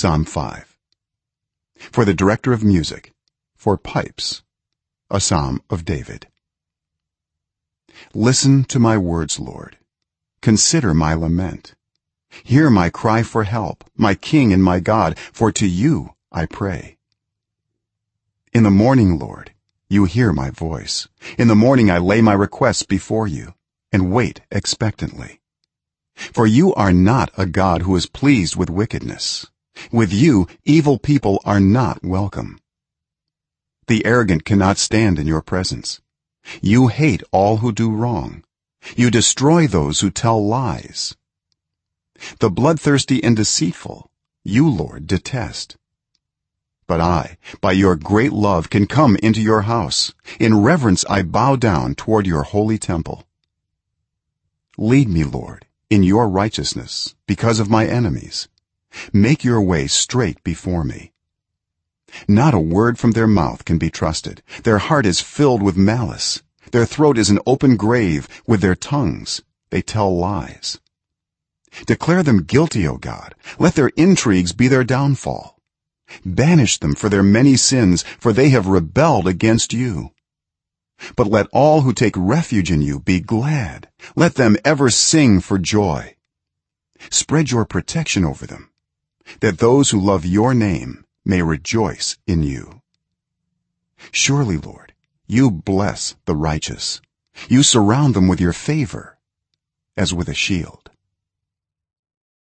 psalm 5 for the director of music for pipes a psalm of david. Listen to my words lord. Consider my lament. Hear my cry for help my king and my god for to you i pray. In the morning lord you hear my voice. In the morning i lay my requests before you and wait expectantly. For you are not a god who is pleased with wickedness with you evil people are not welcome. The arrogant cannot stand in your presence. You hate all who do wrong. You destroy those who tell lies. The bloodthirsty and deceitful you lord detest. But i by your great love can come into your house. In reverence i bow down toward your holy temple. Lead me lord in your righteousness because of my enemies make your way straight before me. Not a word from their mouth can be trusted. Their heart is filled with malice. Their throat is an open grave. With their tongues they tell lies. Declare them guilty o god. Let their intrigues be their downfall. Banish them for their many sins for they have rebelled against you. But let all who take refuge in you be glad. Let them ever sing for joy. Spread your protection over them that those who love your name may rejoice in you. Surely lord you bless the righteous. You surround them with your favor as with a shield